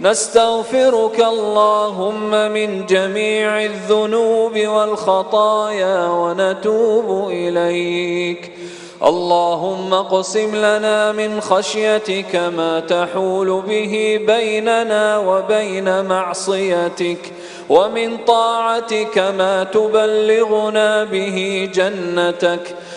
نستغفرك اللهم من جميع الذنوب والخطايا ونتوب إليك. اللهم اقسم لنا من خشيتك ما تحول به بيننا وبين معصيتك ومن طاعتك ما تبلغنا به جنتك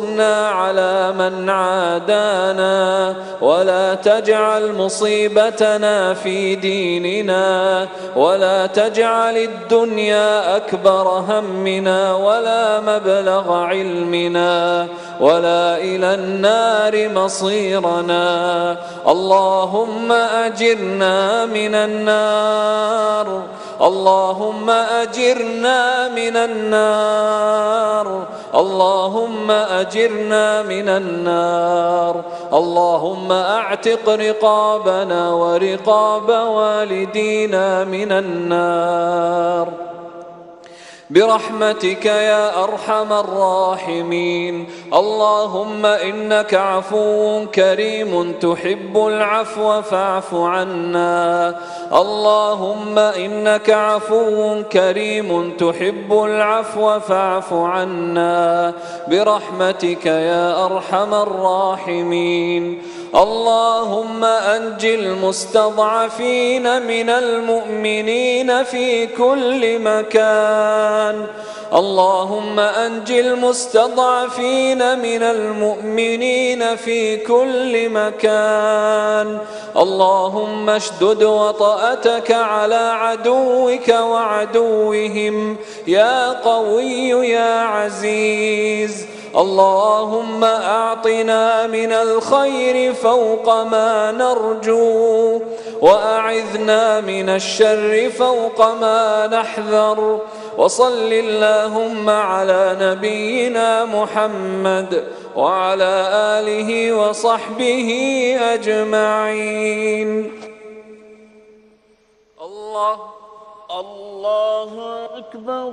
وانصرنا على من عادانا ولا تجعل مصيبتنا في ديننا ولا تجعل الدنيا أكبر همنا ولا مبلغ علمنا ولا إلى النار مصيرنا اللهم أجرنا من النار اللهم أجرنا من النار. اللهم أجرنا من النار. اللهم أعتق رقابنا ورقاب والدينا من النار. برحمتك يا أرحم الراحمين. اللهم إنك عفو كريم تحب العفو فاعف عنا. اللهم إنك عفو كريم تحب العفو فاعف عنا. برحمتك يا أرحم الراحمين. اللهم أنج المستضعفين من المؤمنين في كل مكان. اللهم أنج المستضعفين من المؤمنين في كل مكان. اللهم اشدد وطأتك على عدوك وعدوهم. يا قوي يا عزيز. اللهم أعطنا من الخير فوق ما نرجو وأعذنا من الشر فوق ما نحذر. وصل اللهم على نبينا محمد وعلى آله وصحبه أجمعين. الله الله أكبر.